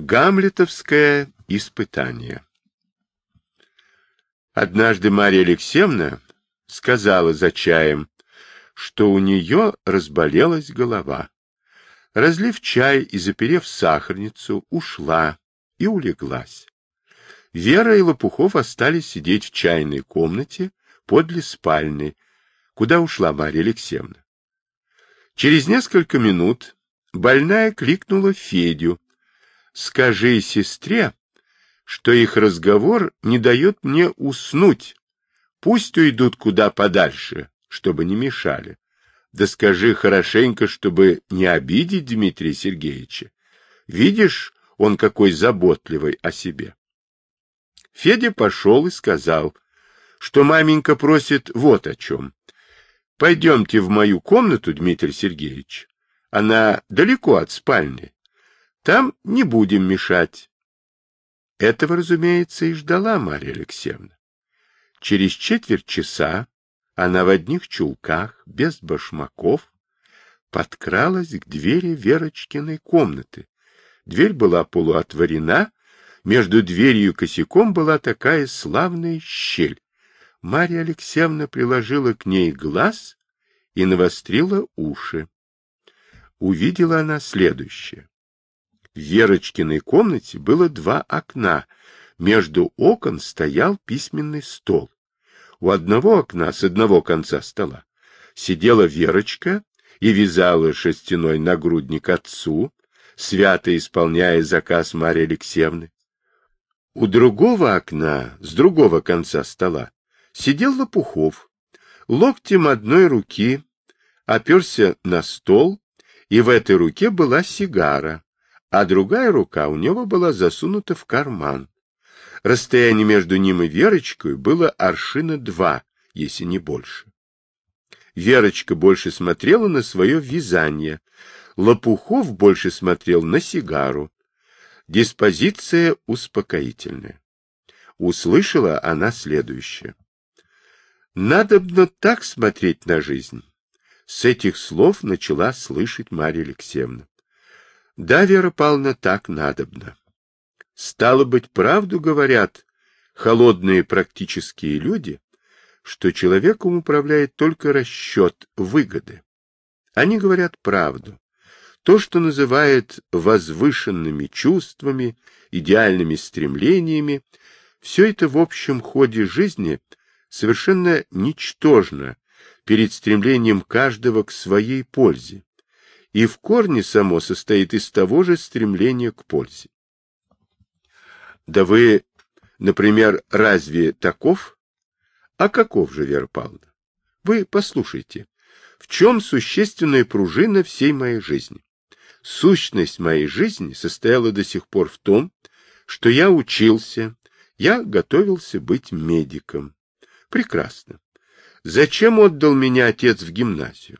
Гамлетовское испытание Однажды Марья Алексеевна сказала за чаем, что у нее разболелась голова. Разлив чай и заперев сахарницу, ушла и улеглась. Вера и Лопухов остались сидеть в чайной комнате подле спальни, куда ушла Марья Алексеевна. Через несколько минут больная кликнула Федю, Скажи сестре, что их разговор не дает мне уснуть. Пусть уйдут куда подальше, чтобы не мешали. Да скажи хорошенько, чтобы не обидеть Дмитрия Сергеевича. Видишь, он какой заботливый о себе. Федя пошел и сказал, что маменька просит вот о чем. Пойдемте в мою комнату, Дмитрий Сергеевич. Она далеко от спальни. Там не будем мешать. Этого, разумеется, и ждала Марья Алексеевна. Через четверть часа она в одних чулках, без башмаков, подкралась к двери Верочкиной комнаты. Дверь была полуотворена, между дверью и косяком была такая славная щель. Марья Алексеевна приложила к ней глаз и навострила уши. Увидела она следующее. Верочкиной комнате было два окна. Между окон стоял письменный стол. У одного окна с одного конца стола сидела Верочка и вязала шерстяной нагрудник отцу, свято исполняя заказ Марьи Алексеевны. У другого окна, с другого конца стола, сидел Лопухов, локтем одной руки оперся на стол, и в этой руке была сигара, а другая рука у него была засунута в карман. Расстояние между ним и Верочкой было аршина два, если не больше. Верочка больше смотрела на свое вязание, Лопухов больше смотрел на сигару. Диспозиция успокоительная. Услышала она следующее. Надобно так смотреть на жизнь. С этих слов начала слышать Марья Алексеевна. Да, Вера Павловна, так надобно. Стало быть, правду говорят холодные практические люди, что человеком управляет только расчет выгоды. Они говорят правду. То, что называют возвышенными чувствами, идеальными стремлениями, все это в общем ходе жизни совершенно ничтожно перед стремлением каждого к своей пользе и в корне само состоит из того же стремления к пользе. Да вы, например, разве таков? А каков же, Вера Павловна? Вы послушайте, в чем существенная пружина всей моей жизни? Сущность моей жизни состояла до сих пор в том, что я учился, я готовился быть медиком. Прекрасно. Зачем отдал меня отец в гимназию?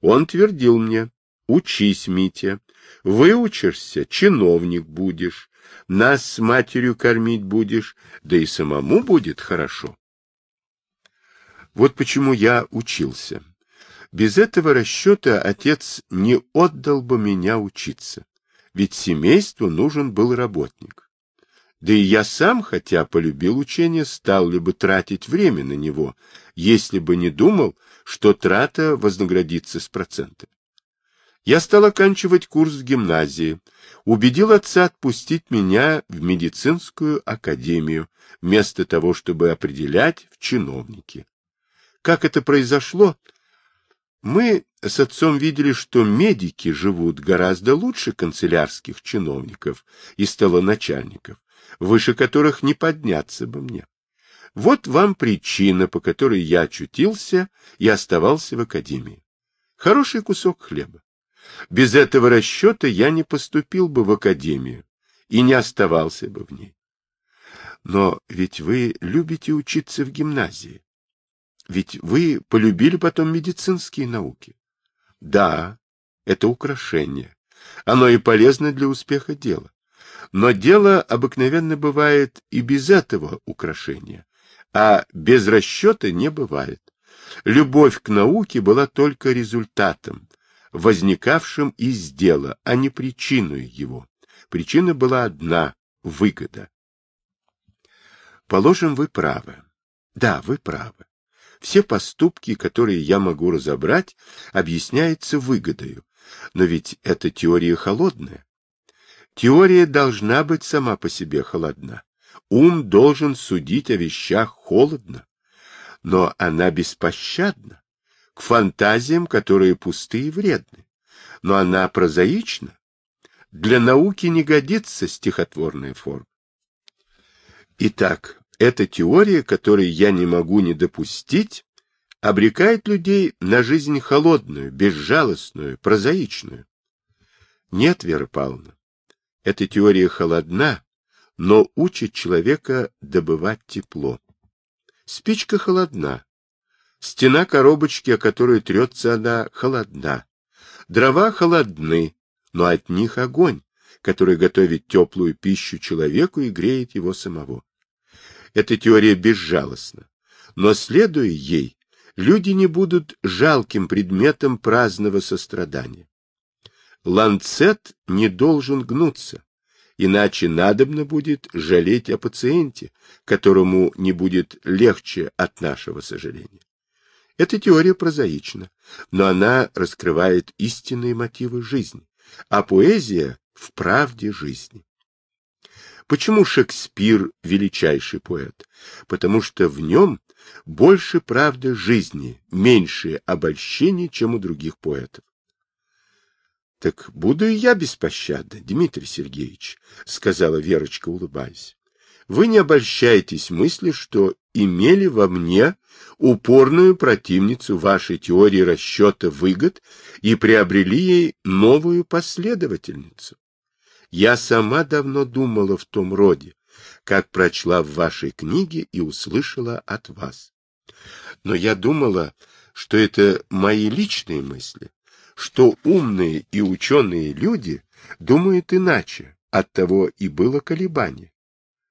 Он твердил мне, Учись, Митя. Выучишься, чиновник будешь. Нас с матерью кормить будешь, да и самому будет хорошо. Вот почему я учился. Без этого расчета отец не отдал бы меня учиться, ведь семейству нужен был работник. Да и я сам, хотя полюбил учение, стал ли бы тратить время на него, если бы не думал, что трата вознаградится с процентами. Я стал оканчивать курс в гимназии, убедил отца отпустить меня в медицинскую академию, вместо того, чтобы определять в чиновники. Как это произошло? Мы с отцом видели, что медики живут гораздо лучше канцелярских чиновников и столоначальников, выше которых не подняться бы мне. Вот вам причина, по которой я очутился и оставался в академии. Хороший кусок хлеба. Без этого расчета я не поступил бы в академию и не оставался бы в ней. Но ведь вы любите учиться в гимназии. Ведь вы полюбили потом медицинские науки. Да, это украшение. Оно и полезно для успеха дела. Но дело обыкновенно бывает и без этого украшения, а без расчета не бывает. Любовь к науке была только результатом, возникавшим из дела, а не причиной его. Причина была одна — выгода. Положим, вы правы. Да, вы правы. Все поступки, которые я могу разобрать, объясняются выгодою. Но ведь это теория холодная. Теория должна быть сама по себе холодна. Ум должен судить о вещах холодно. Но она беспощадна к фантазиям, которые пустые и вредны. Но она прозаична. Для науки не годится стихотворная форма. Итак, эта теория, которой я не могу не допустить, обрекает людей на жизнь холодную, безжалостную, прозаичную. Нет, Вера Павловна, эта теория холодна, но учит человека добывать тепло. Спичка холодна. Стена коробочки, о которой трется она, холодна. Дрова холодны, но от них огонь, который готовит теплую пищу человеку и греет его самого. Эта теория безжалостна, но, следуя ей, люди не будут жалким предметом праздного сострадания. Ланцет не должен гнуться, иначе надобно будет жалеть о пациенте, которому не будет легче от нашего сожаления. Эта теория прозаична, но она раскрывает истинные мотивы жизни, а поэзия в правде жизни. Почему Шекспир величайший поэт? Потому что в нем больше правды жизни, меньше обольщений, чем у других поэтов. — Так буду и я беспощадна, Дмитрий Сергеевич, — сказала Верочка, улыбаясь. — Вы не обольщаетесь мысли, что имели во мне упорную противницу вашей теории расчета выгод и приобрели ей новую последовательницу. Я сама давно думала в том роде, как прочла в вашей книге и услышала от вас. Но я думала, что это мои личные мысли, что умные и ученые люди думают иначе, оттого и было колебание.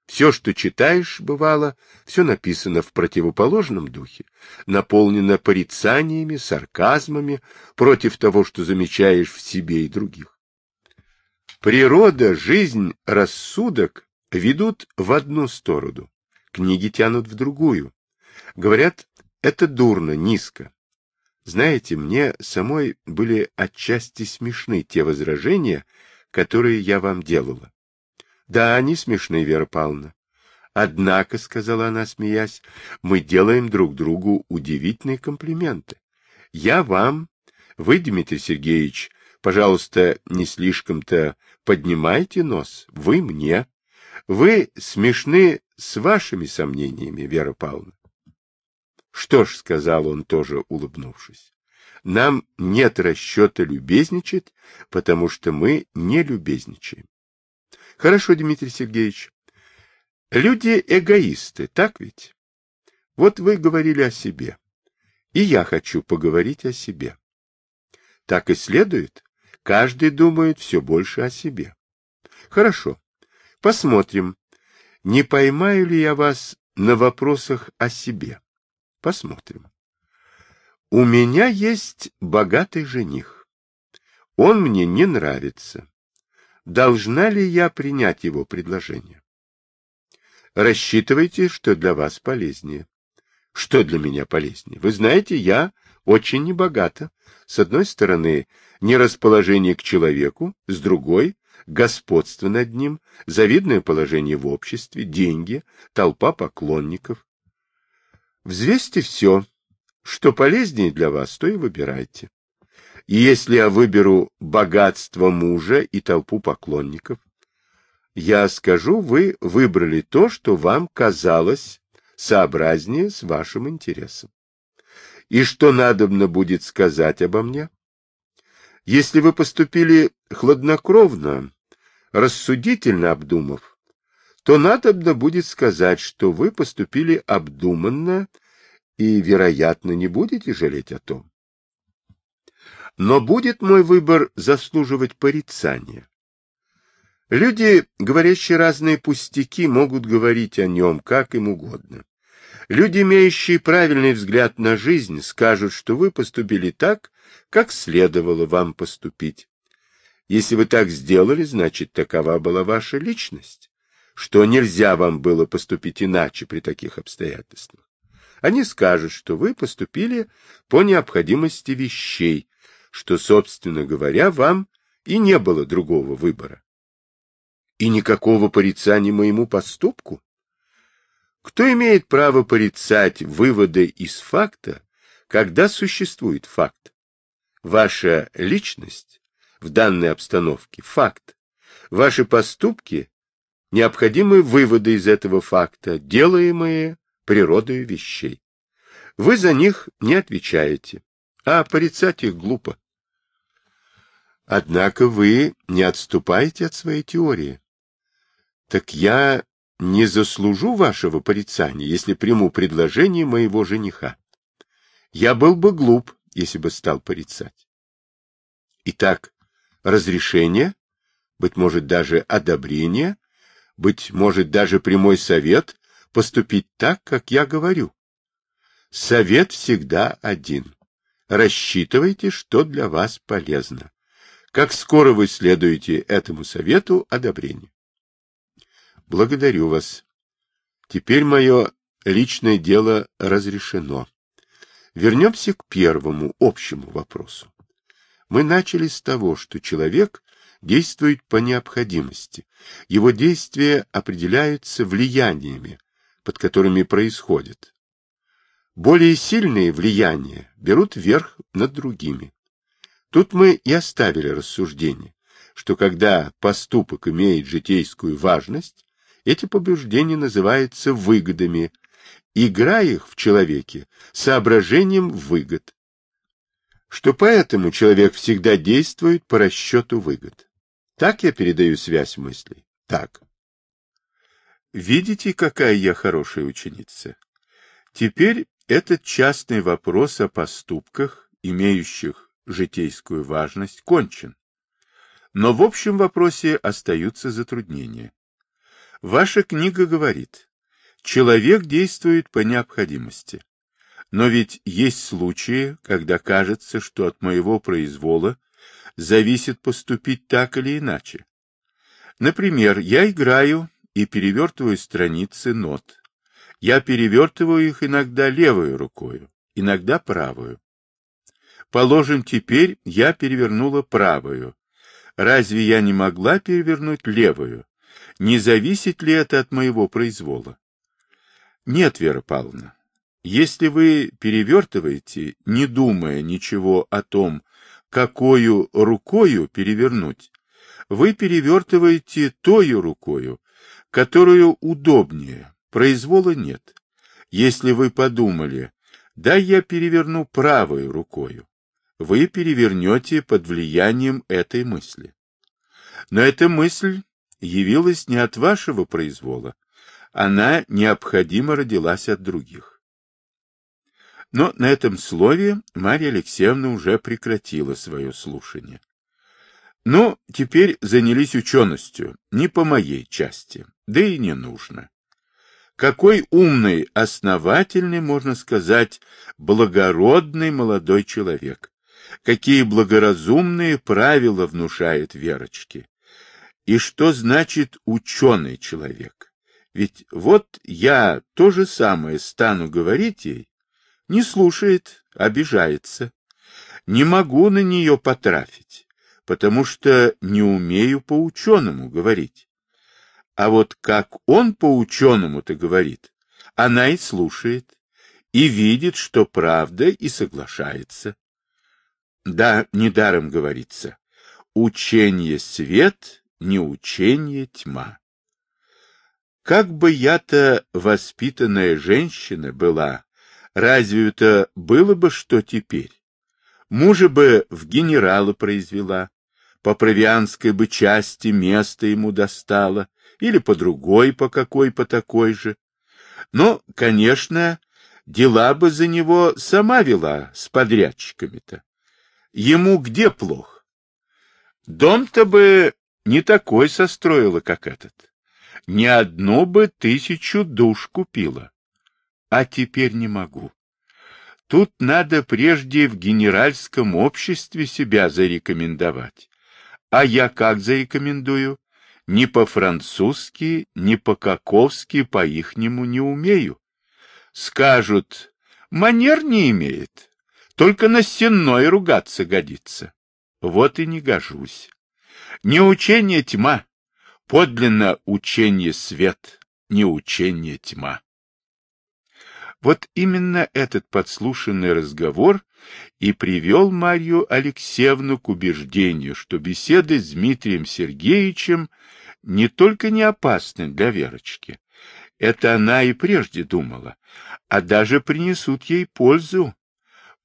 Все, что читаешь, бывало, все написано в противоположном духе, наполнено порицаниями, сарказмами против того, что замечаешь в себе и других. Природа, жизнь, рассудок ведут в одну сторону, книги тянут в другую. Говорят, это дурно, низко. Знаете, мне самой были отчасти смешны те возражения, которые я вам делала. Да, они смешны, Вера Павловна. Однако, — сказала она, смеясь, — мы делаем друг другу удивительные комплименты. Я вам, вы, Дмитрий Сергеевич, Пожалуйста, не слишком-то поднимайте нос. Вы мне. Вы смешны с вашими сомнениями, Вера Павловна. Что ж, — сказал он, тоже улыбнувшись, — нам нет расчета любезничать, потому что мы не любезничаем. Хорошо, Дмитрий Сергеевич. Люди эгоисты, так ведь? Вот вы говорили о себе. И я хочу поговорить о себе. Так и следует. Каждый думает все больше о себе. Хорошо. Посмотрим, не поймаю ли я вас на вопросах о себе. Посмотрим. У меня есть богатый жених. Он мне не нравится. Должна ли я принять его предложение? Рассчитывайте, что для вас полезнее. Что для меня полезнее? Вы знаете, я очень небогата. С одной стороны, нерасположение к человеку, с другой — господство над ним, завидное положение в обществе, деньги, толпа поклонников. Взвесьте все, что полезнее для вас, то и выбирайте. И если я выберу богатство мужа и толпу поклонников, я скажу, вы выбрали то, что вам казалось сообразнее с вашим интересом. И что надобно будет сказать обо мне? Если вы поступили хладнокровно, рассудительно обдумав, то надобно будет сказать, что вы поступили обдуманно и, вероятно, не будете жалеть о том. Но будет мой выбор заслуживать порицания. Люди, говорящие разные пустяки, могут говорить о нем как им угодно. Люди, имеющие правильный взгляд на жизнь, скажут, что вы поступили так, как следовало вам поступить. Если вы так сделали, значит, такова была ваша личность, что нельзя вам было поступить иначе при таких обстоятельствах. Они скажут, что вы поступили по необходимости вещей, что, собственно говоря, вам и не было другого выбора. И никакого порицания моему поступку? Кто имеет право порицать выводы из факта, когда существует факт? Ваша личность в данной обстановке – факт. Ваши поступки – необходимые выводы из этого факта, делаемые природой вещей. Вы за них не отвечаете, а порицать их глупо. Однако вы не отступаете от своей теории. Так я не заслужу вашего порицания, если приму предложение моего жениха. Я был бы глуп, если бы стал порицать. Итак, разрешение, быть может даже одобрение, быть может даже прямой совет поступить так, как я говорю. Совет всегда один. Рассчитывайте, что для вас полезно. Как скоро вы следуете этому совету одобрения. Благодарю вас. Теперь мое личное дело разрешено. Вернемся к первому, общему вопросу. Мы начали с того, что человек действует по необходимости. Его действия определяются влияниями, под которыми происходит. Более сильные влияния берут верх над другими. Тут мы и оставили рассуждение, что когда поступок имеет житейскую важность, эти побуждения называются выгодами, игра их в человеке соображением выгод. Что поэтому человек всегда действует по расчету выгод. Так я передаю связь мыслей? Так. Видите, какая я хорошая ученица? Теперь этот частный вопрос о поступках, имеющих житейскую важность, кончен. Но в общем вопросе остаются затруднения. Ваша книга говорит, человек действует по необходимости. Но ведь есть случаи, когда кажется, что от моего произвола зависит поступить так или иначе. Например, я играю и перевертываю страницы нот. Я перевертываю их иногда левой рукой, иногда правую. Положим, теперь я перевернула правую. Разве я не могла перевернуть левую? Не зависит ли это от моего произвола? Нет, Вера Павловна. Если вы перевертываете, не думая ничего о том, какую рукою перевернуть, вы перевертываете тою рукою, которую удобнее, произвола нет. Если вы подумали, да я переверну правой рукою, вы перевернете под влиянием этой мысли. Но эта мысль явилась не от вашего произвола, она необходимо родилась от других. Но на этом слове Марья Алексеевна уже прекратила свое слушание. Но теперь занялись ученостью, не по моей части, да и не нужно. Какой умный, основательный, можно сказать, благородный молодой человек. Какие благоразумные правила внушает Верочке. И что значит ученый человек? Ведь вот я то же самое стану говорить ей, не слушает, обижается. Не могу на нее потрафить потому что не умею по-ученому говорить. А вот как он по-ученому-то говорит, она и слушает, и видит, что правда, и соглашается. Да, недаром говорится, учение свет, не учение тьма. Как бы я-то воспитанная женщина была, разве это было бы что теперь? Мужа бы в генерала произвела, по провианской бы части место ему достало, или по другой, по какой, по такой же. Но, конечно, дела бы за него сама вела с подрядчиками-то. Ему где плохо? Дом-то бы не такой состроила, как этот. Ни одну бы тысячу душ купила. А теперь не могу. Тут надо прежде в генеральском обществе себя зарекомендовать А я как зарекомендую? Ни по-французски, ни по-каковски по-ихнему не умею. Скажут, манер не имеет, только на стенной ругаться годится. Вот и не гожусь. Не учение тьма, подлинно учение свет, не учение тьма. Вот именно этот подслушанный разговор и привел Марью Алексеевну к убеждению, что беседы с Дмитрием Сергеевичем не только не опасны для Верочки, это она и прежде думала, а даже принесут ей пользу,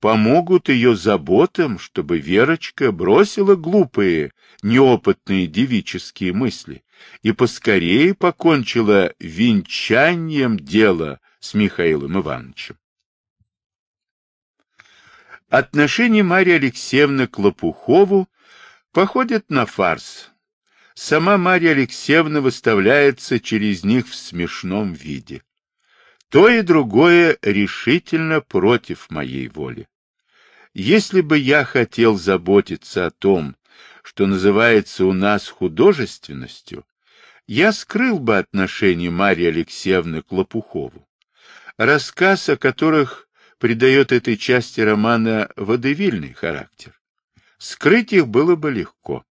помогут ее заботам, чтобы Верочка бросила глупые, неопытные девические мысли и поскорее покончила венчанием дела с Михаилом Ивановичем. Отношение Марии Алексеевны к Лопухову походит на фарс. Сама Марья Алексеевна выставляется через них в смешном виде. То и другое решительно против моей воли. Если бы я хотел заботиться о том, что называется у нас художественностью, я скрыл бы отношение Марии Алексеевны к Лопухову рассказ о которых придает этой части романа водевильный характер. Скрыть их было бы легко.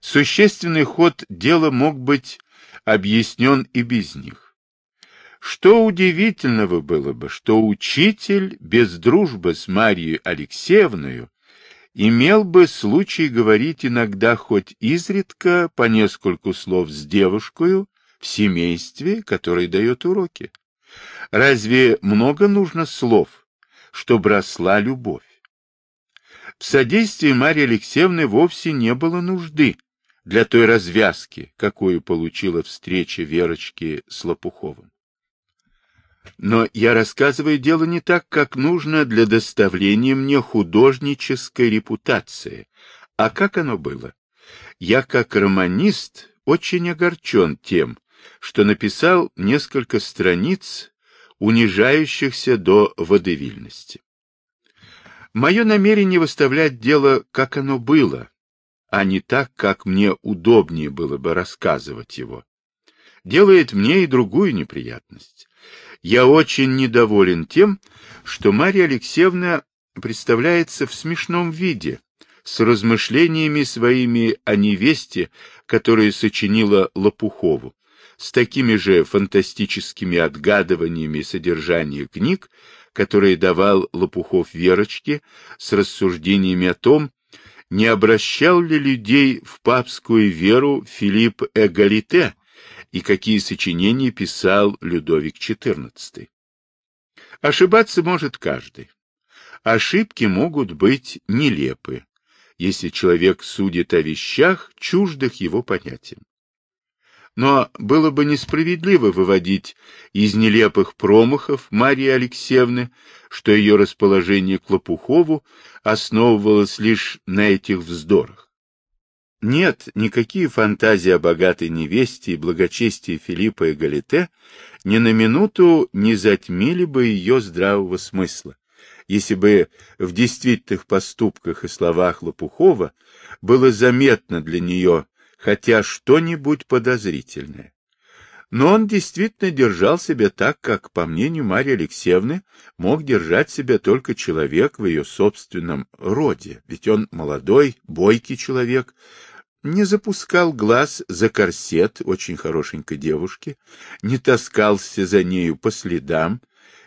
Существенный ход дела мог быть объяснен и без них. Что удивительного было бы, что учитель без дружбы с Марией Алексеевной имел бы случай говорить иногда хоть изредка по нескольку слов с девушкой в семействе, которой дает уроки. Разве много нужно слов, чтобы росла любовь? В содействии Марии Алексеевны вовсе не было нужды для той развязки, какую получила встреча Верочки с Лопуховым. Но я рассказываю дело не так, как нужно для доставления мне художнической репутации, а как оно было. Я, как романист, очень огорчен тем, что написал несколько страниц, унижающихся до водевильности. Мое намерение выставлять дело, как оно было, а не так, как мне удобнее было бы рассказывать его, делает мне и другую неприятность. Я очень недоволен тем, что Марья Алексеевна представляется в смешном виде, с размышлениями своими о невесте, которые сочинила Лопухову, с такими же фантастическими отгадываниями содержания книг, которые давал Лопухов Верочке, с рассуждениями о том, не обращал ли людей в папскую веру Филипп Эгалите и какие сочинения писал Людовик XIV. Ошибаться может каждый. Ошибки могут быть нелепы, если человек судит о вещах, чуждых его понятиям. Но было бы несправедливо выводить из нелепых промахов Марии Алексеевны, что ее расположение к Лопухову основывалось лишь на этих вздорах. Нет, никакие фантазии о богатой невесте и благочестии Филиппа и Галите ни на минуту не затмили бы ее здравого смысла, если бы в действительных поступках и словах Лопухова было заметно для нее хотя что-нибудь подозрительное. Но он действительно держал себя так, как, по мнению Марьи Алексеевны, мог держать себя только человек в ее собственном роде, ведь он молодой, бойкий человек, не запускал глаз за корсет очень хорошенькой девушки, не таскался за нею по следам,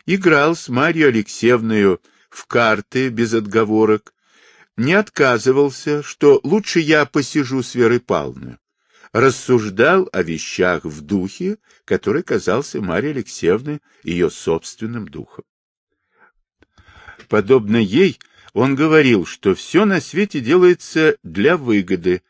играл с Марьей Алексеевной в карты без отговорок, не отказывался, что лучше я посижу с Верой Павловной, рассуждал о вещах в духе, который казался Марье Алексеевне ее собственным духом. Подобно ей, он говорил, что все на свете делается для выгоды,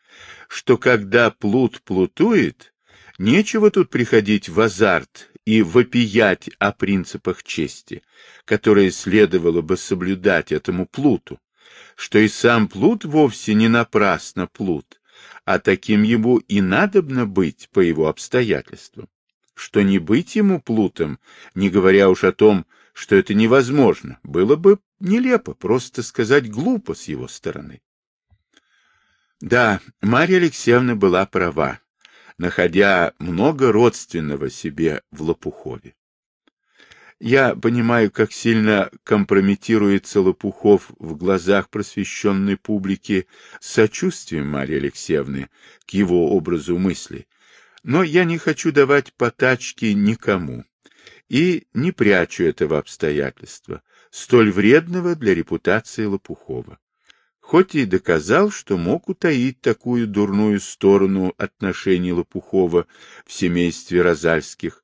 что когда плут плутует, нечего тут приходить в азарт и вопиять о принципах чести, которые следовало бы соблюдать этому плуту, что и сам плут вовсе не напрасно плут, а таким ему и надобно быть по его обстоятельствам, что не быть ему плутом, не говоря уж о том, что это невозможно, было бы нелепо, просто сказать глупо с его стороны. Да, Марья Алексеевна была права, находя много родственного себе в Лопухове. Я понимаю, как сильно компрометируется Лопухов в глазах просвещенной публики сочувствием Марьи Алексеевны к его образу мысли, но я не хочу давать потачки никому и не прячу этого обстоятельства, столь вредного для репутации Лопухова. Хоть и доказал, что мог утаить такую дурную сторону отношений Лопухова в семействе Розальских,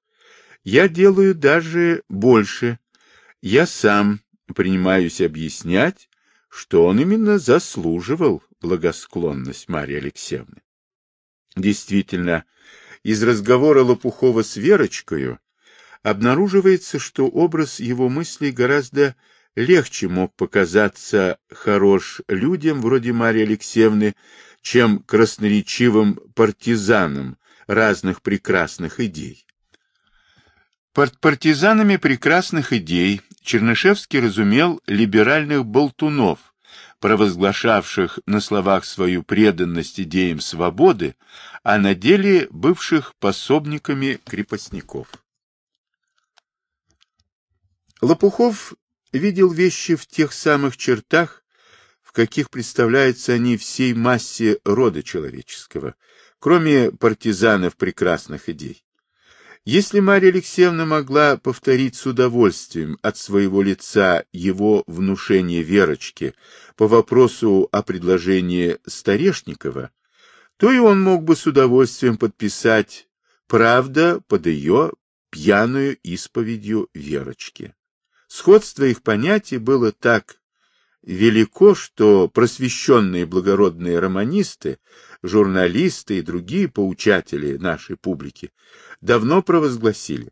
я делаю даже больше. Я сам принимаюсь объяснять, что он именно заслуживал благосклонность Марии Алексеевны. Действительно, из разговора Лопухова с Верочкою обнаруживается, что образ его мыслей гораздо легче мог показаться хорош людям вроде Марии Алексеевны, чем красноречивым партизанам разных прекрасных идей. Под партизанами прекрасных идей Чернышевский разумел либеральных болтунов, провозглашавших на словах свою преданность идеям свободы, а на деле бывших пособниками крепостников. Лопухов видел вещи в тех самых чертах, в каких представляются они всей массе рода человеческого, кроме партизанов прекрасных идей. Если Марья Алексеевна могла повторить с удовольствием от своего лица его внушение Верочке по вопросу о предложении Старешникова, то и он мог бы с удовольствием подписать «Правда» под ее пьяную исповедью Верочки. Сходство их понятий было так велико, что просвещенные благородные романисты, журналисты и другие поучатели нашей публики давно провозгласили.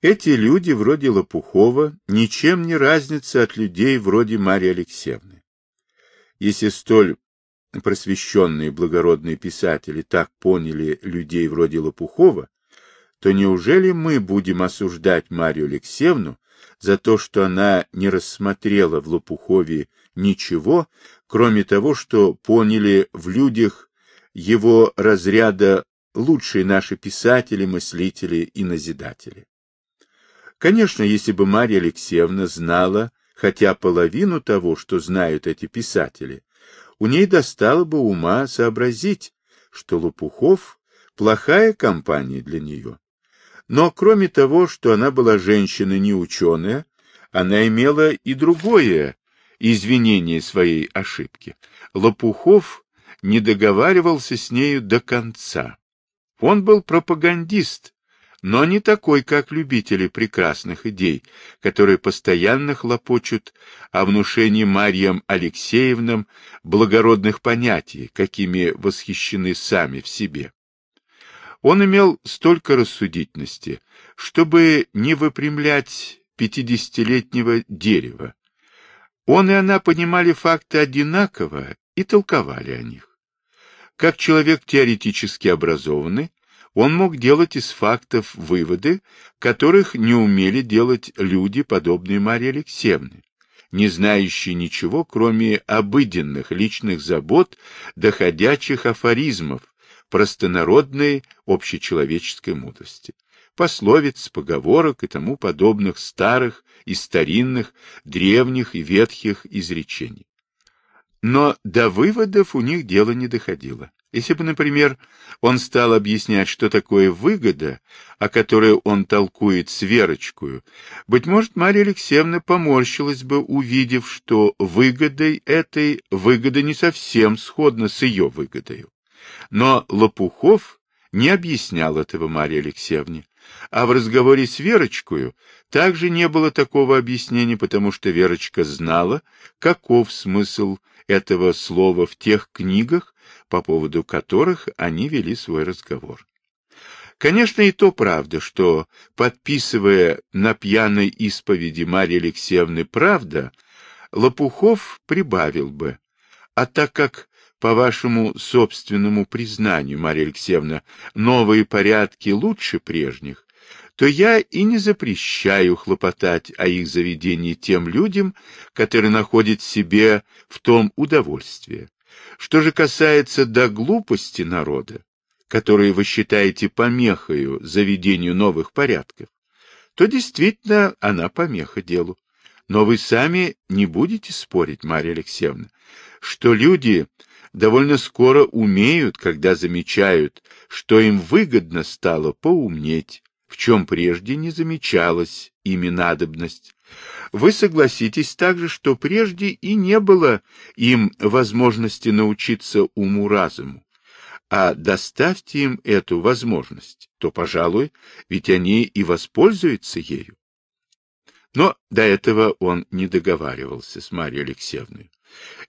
Эти люди, вроде Лопухова, ничем не разнятся от людей вроде Марии Алексеевны. Если столь просвещенные благородные писатели так поняли людей вроде Лопухова, то неужели мы будем осуждать Марию Алексеевну за то, что она не рассмотрела в Лопухове ничего, кроме того, что поняли в людях его разряда лучшие наши писатели, мыслители и назидатели. Конечно, если бы Марья Алексеевна знала хотя половину того, что знают эти писатели, у ней достало бы ума сообразить, что Лопухов – плохая компания для нее, но кроме того, что она была женщина не ученая, она имела и другое извинение своей ошибки. Лопухов не договаривался с нею до конца. Он был пропагандист, но не такой, как любители прекрасных идей, которые постоянно хлопочут о внушении Марьям Алексеевнам благородных понятий, какими восхищены сами в себе. Он имел столько рассудительности, чтобы не выпрямлять пятидесятилетнего дерева. Он и она понимали факты одинаково и толковали о них. Как человек теоретически образованный, он мог делать из фактов выводы, которых не умели делать люди, подобные Марии Алексеевне, не знающие ничего, кроме обыденных личных забот, доходячих афоризмов, простонародной общечеловеческой мудрости, пословиц, поговорок и тому подобных старых и старинных, древних и ветхих изречений. Но до выводов у них дело не доходило. Если бы, например, он стал объяснять, что такое выгода, о которой он толкует с Верочкою, быть может, Марья Алексеевна поморщилась бы, увидев, что выгодой этой выгода не совсем сходна с ее выгодой. Но Лопухов не объяснял этого Марье Алексеевне, а в разговоре с Верочкою также не было такого объяснения, потому что Верочка знала, каков смысл этого слова в тех книгах, по поводу которых они вели свой разговор. Конечно, и то правда, что, подписывая на пьяной исповеди Марьи Алексеевны «Правда», Лопухов прибавил бы, а так как по вашему собственному признанию, Марья Алексеевна, новые порядки лучше прежних, то я и не запрещаю хлопотать о их заведении тем людям, которые находят себе в том удовольствие. Что же касается до глупости народа, которые вы считаете помехою заведению новых порядков, то действительно она помеха делу. Но вы сами не будете спорить, Марья Алексеевна, что люди довольно скоро умеют, когда замечают, что им выгодно стало поумнеть, в чем прежде не замечалась ими надобность. Вы согласитесь также, что прежде и не было им возможности научиться уму-разуму, а доставьте им эту возможность, то, пожалуй, ведь они и воспользуются ею. Но до этого он не договаривался с Марьей Алексеевной.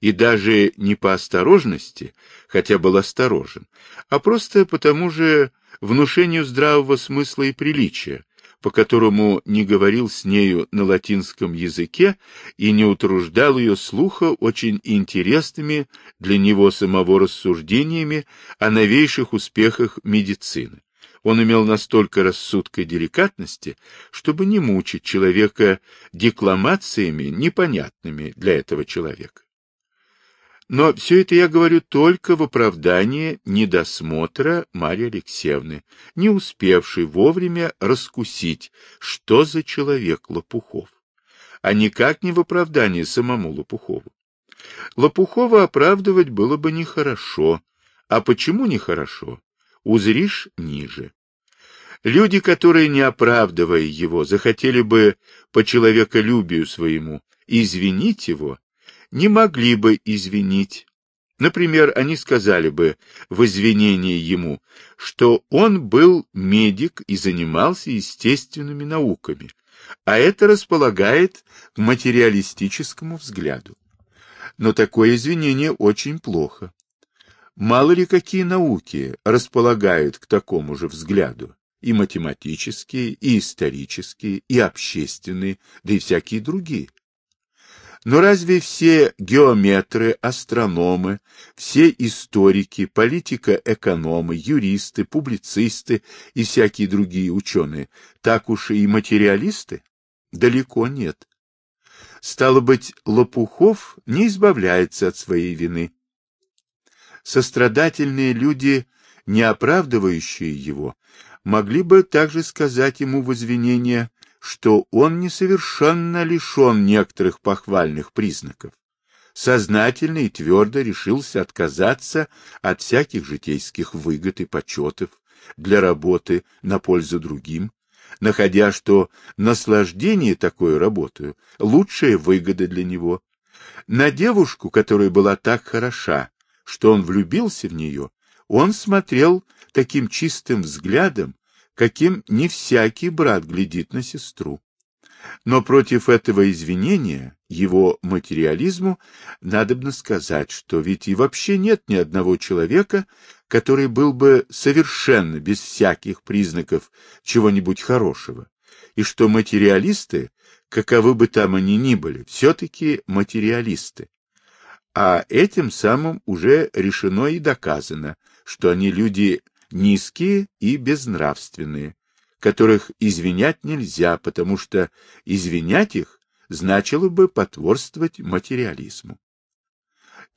И даже не по осторожности, хотя был осторожен, а просто потому же внушению здравого смысла и приличия, по которому не говорил с нею на латинском языке и не утруждал ее слуха очень интересными для него самого рассуждениями о новейших успехах медицины. Он имел настолько рассудка и деликатности, чтобы не мучить человека декламациями непонятными для этого человека. Но все это я говорю только в оправдании недосмотра Марьи Алексеевны, не успевшей вовремя раскусить, что за человек Лопухов, а никак не в оправдании самому Лопухову. Лопухова оправдывать было бы нехорошо. А почему нехорошо? Узришь ниже. Люди, которые, не оправдывая его, захотели бы по человеколюбию своему извинить его, не могли бы извинить. Например, они сказали бы в извинении ему, что он был медик и занимался естественными науками, а это располагает к материалистическому взгляду. Но такое извинение очень плохо. Мало ли какие науки располагают к такому же взгляду, и математические, и исторические, и общественные, да и всякие другие. Но разве все геометры, астрономы, все историки, политико-экономы, юристы, публицисты и всякие другие ученые так уж и материалисты? Далеко нет. Стало быть, Лопухов не избавляется от своей вины. Сострадательные люди, не оправдывающие его, могли бы также сказать ему в извинение что он несовершенно лишен некоторых похвальных признаков. Сознательно и твердо решился отказаться от всяких житейских выгод и почетов для работы на пользу другим, находя, что наслаждение такой работой — лучшая выгода для него. На девушку, которая была так хороша, что он влюбился в нее, он смотрел таким чистым взглядом, каким не всякий брат глядит на сестру. Но против этого извинения, его материализму, надобно сказать, что ведь и вообще нет ни одного человека, который был бы совершенно без всяких признаков чего-нибудь хорошего, и что материалисты, каковы бы там они ни были, все-таки материалисты. А этим самым уже решено и доказано, что они люди низкие и безнравственные, которых извинять нельзя, потому что извинять их значило бы потворствовать материализму.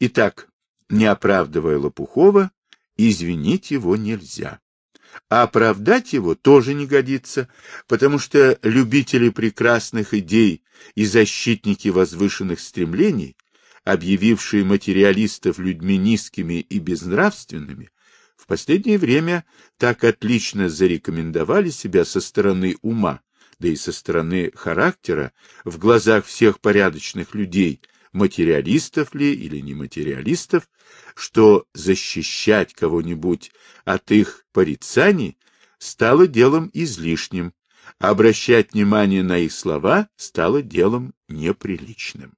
Итак, не оправдывая Лопухова, извинить его нельзя. А оправдать его тоже не годится, потому что любители прекрасных идей и защитники возвышенных стремлений, объявившие материалистов людьми низкими и безнравственными, последнее время так отлично зарекомендовали себя со стороны ума, да и со стороны характера, в глазах всех порядочных людей, материалистов ли или не материалистов, что защищать кого-нибудь от их порицаний стало делом излишним, обращать внимание на их слова стало делом неприличным.